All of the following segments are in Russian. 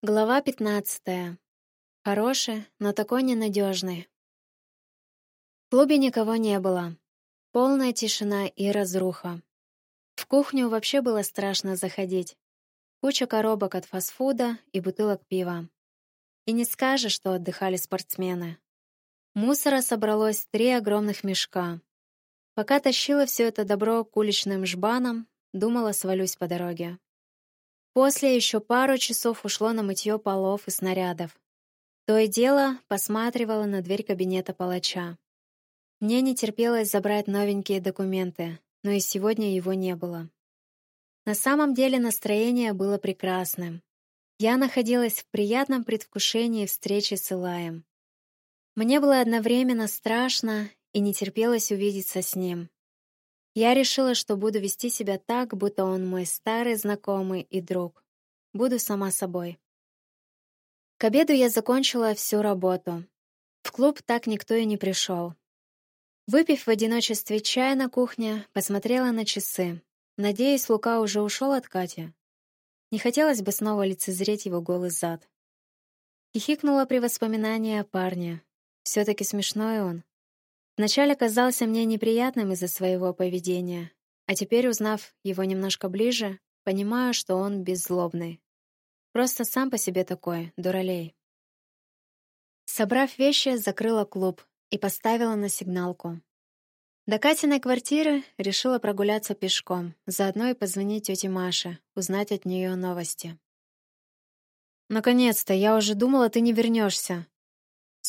Глава 15. Хороший, но такой ненадежный. В клубе никого не было. Полная тишина и разруха. В кухню вообще было страшно заходить. Куча коробок от фастфуда и бутылок пива. И не скажешь, что отдыхали спортсмены. Мусора собралось три огромных мешка. Пока тащила все это добро к уличным жбанам, думала, свалюсь по дороге. После еще пару часов ушло на мытье полов и снарядов. То и дело посматривала на дверь кабинета палача. Мне не терпелось забрать новенькие документы, но и сегодня его не было. На самом деле настроение было прекрасным. Я находилась в приятном предвкушении встречи с Илаем. Мне было одновременно страшно и не терпелось увидеться с ним. Я решила, что буду вести себя так, будто он мой старый знакомый и друг. Буду сама собой. К обеду я закончила всю работу. В клуб так никто и не пришел. Выпив в одиночестве чай на кухне, посмотрела на часы. Надеюсь, Лука уже ушел от Кати. Не хотелось бы снова лицезреть его голый зад. Хихикнула при воспоминании о парне. все таки смешной он. Вначале казался мне неприятным из-за своего поведения, а теперь, узнав его немножко ближе, понимаю, что он беззлобный. Просто сам по себе такой, дуралей. Собрав вещи, закрыла клуб и поставила на сигналку. До Катиной квартиры решила прогуляться пешком, заодно и позвонить тете Маше, узнать от нее новости. «Наконец-то! Я уже думала, ты не вернешься!»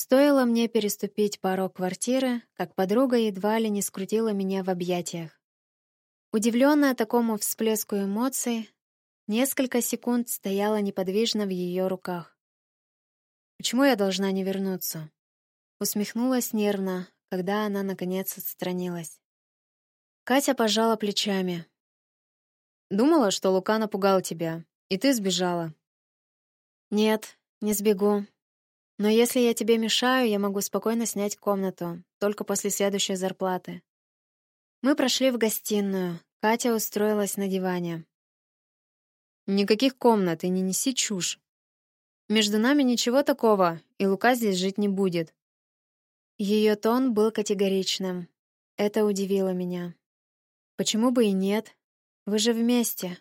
Стоило мне переступить порог квартиры, как подруга едва ли не скрутила меня в объятиях. Удивленная такому всплеску эмоций, несколько секунд стояла неподвижно в ее руках. «Почему я должна не вернуться?» Усмехнулась нервно, когда она, наконец, отстранилась. Катя пожала плечами. «Думала, что Лука напугал тебя, и ты сбежала». «Нет, не сбегу. Но если я тебе мешаю, я могу спокойно снять комнату, только после следующей зарплаты. Мы прошли в гостиную. Катя устроилась на диване. Никаких комнат и не неси чушь. Между нами ничего такого, и Лука здесь жить не будет. Ее тон был категоричным. Это удивило меня. Почему бы и нет? Вы же вместе.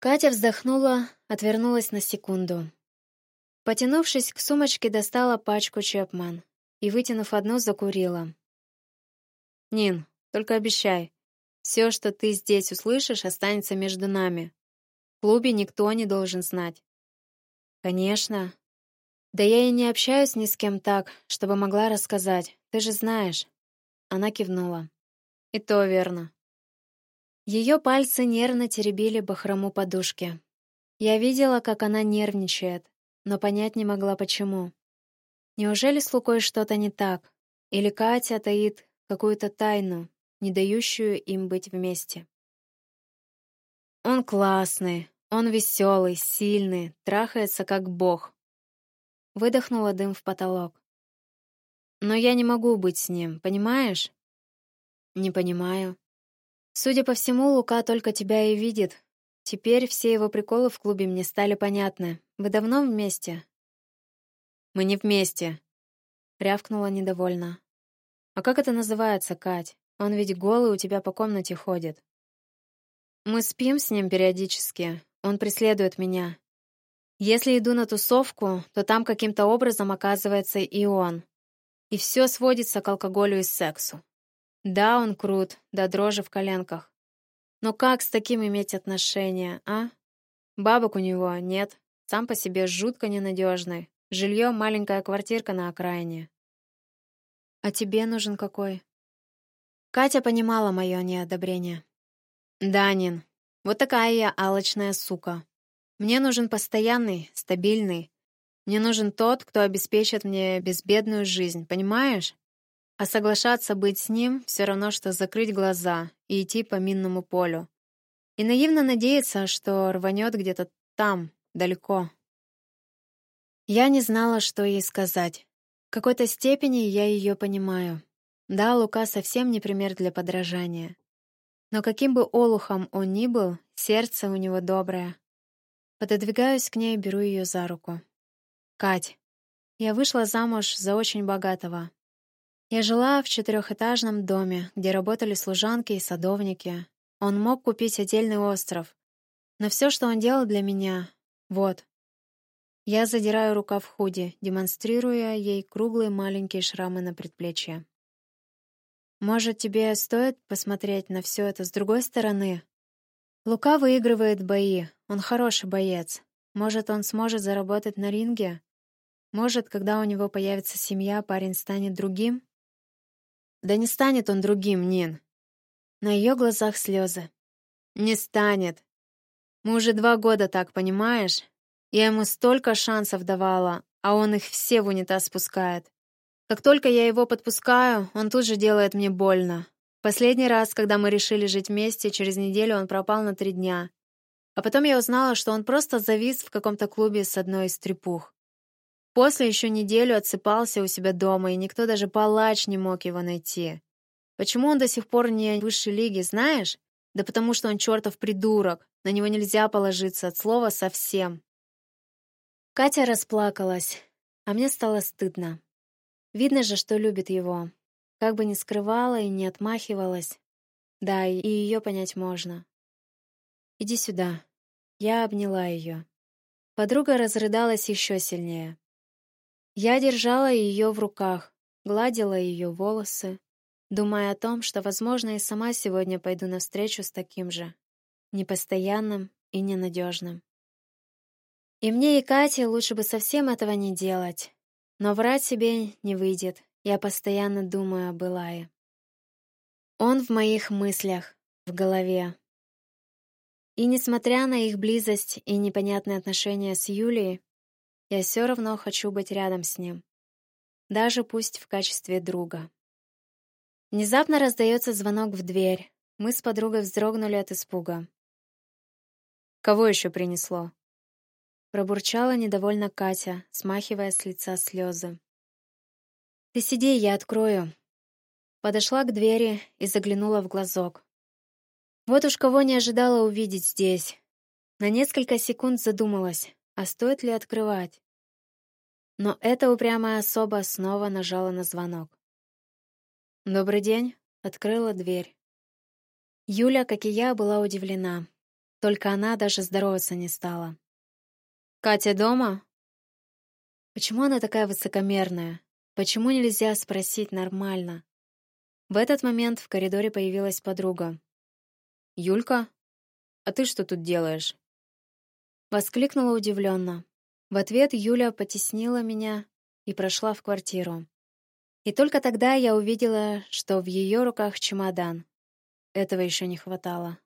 Катя вздохнула, отвернулась на секунду. Потянувшись к сумочке, достала пачку Чепман и, вытянув одну, закурила. «Нин, только обещай, все, что ты здесь услышишь, останется между нами. В клубе никто не должен знать». «Конечно. Да я и не общаюсь ни с кем так, чтобы могла рассказать. Ты же знаешь». Она кивнула. «И то верно». Ее пальцы нервно теребили бахрому подушки. Я видела, как она нервничает, но понять не могла, почему. Неужели с Лукой что-то не так? Или Катя таит какую-то тайну, не дающую им быть вместе? Он классный, он веселый, сильный, трахается как бог. Выдохнула дым в потолок. Но я не могу быть с ним, понимаешь? Не понимаю. Судя по всему, Лука только тебя и видит, Теперь все его приколы в клубе мне стали понятны. Вы давно вместе? Мы не вместе, рявкнула недовольно. А как это называется, Кать? Он ведь голый у тебя по комнате ходит. Мы спим с ним периодически. Он преследует меня. Если иду на тусовку, то там каким-то образом оказывается и он. И все сводится к алкоголю и сексу. Да, он крут, да дрожи в коленках. Но как с таким иметь отношения, а? Бабок у него нет, сам по себе жутко ненадежный. Жилье — маленькая квартирка на окраине. А тебе нужен какой? Катя понимала мое неодобрение. Данин, вот такая я алчная сука. Мне нужен постоянный, стабильный. Мне нужен тот, кто обеспечит мне безбедную жизнь, понимаешь? А соглашаться быть с ним все равно, что закрыть глаза и идти по минному полю. И наивно надеяться, что рванет где-то там, далеко. Я не знала, что ей сказать. В какой-то степени я ее понимаю. Да, Лука совсем не пример для подражания. Но каким бы олухом он ни был, сердце у него доброе. Пододвигаюсь к ней и беру ее за руку. «Кать, я вышла замуж за очень богатого. Я жила в четырехэтажном доме, где работали служанки и садовники. Он мог купить отдельный остров. Но все, что он делал для меня, вот. Я задираю рукав худи, демонстрируя ей круглые маленькие шрамы на предплечье. Может, тебе стоит посмотреть на все это с другой стороны? Лука выигрывает бои, он хороший боец. Может, он сможет заработать на ринге? Может, когда у него появится семья, парень станет другим? Да не станет он другим, Нин. На ее глазах слезы. Не станет. Мы уже два года так, понимаешь? Я ему столько шансов давала, а он их все в унитаз спускает. Как только я его подпускаю, он тут же делает мне больно. Последний раз, когда мы решили жить вместе, через неделю он пропал на три дня. А потом я узнала, что он просто завис в каком-то клубе с одной из трепух. После еще неделю отсыпался у себя дома, и никто даже палач не мог его найти. Почему он до сих пор не в высшей лиге, знаешь? Да потому что он чертов придурок. На него нельзя положиться от слова совсем. Катя расплакалась, а мне стало стыдно. Видно же, что любит его. Как бы ни скрывала и не отмахивалась. Да, и ее понять можно. «Иди сюда». Я обняла ее. Подруга разрыдалась еще сильнее. Я держала ее в руках, гладила ее волосы, думая о том, что, возможно, и сама сегодня пойду навстречу с таким же, непостоянным и ненадежным. И мне и Кате лучше бы совсем этого не делать. Но врать себе не выйдет. Я постоянно думаю об Илае. Он в моих мыслях, в голове. И несмотря на их близость и непонятные отношения с Юлией, я все равно хочу быть рядом с ним. Даже пусть в качестве друга. Внезапно раздается звонок в дверь. Мы с подругой вздрогнули от испуга. «Кого еще принесло?» Пробурчала недовольно Катя, смахивая с лица слезы. «Ты сиди, я открою». Подошла к двери и заглянула в глазок. Вот уж кого не ожидала увидеть здесь. На несколько секунд задумалась, а стоит ли открывать. Но эта упрямая особа снова нажала на звонок. «Добрый день», — открыла дверь. Юля, как и я, была удивлена. Только она даже здороваться не стала. «Катя дома?» Почему она такая высокомерная? Почему нельзя спросить нормально? В этот момент в коридоре появилась подруга. «Юлька, а ты что тут делаешь?» Воскликнула удивленно. В ответ Юля потеснила меня и прошла в квартиру. И только тогда я увидела, что в ее руках чемодан. Этого еще не хватало.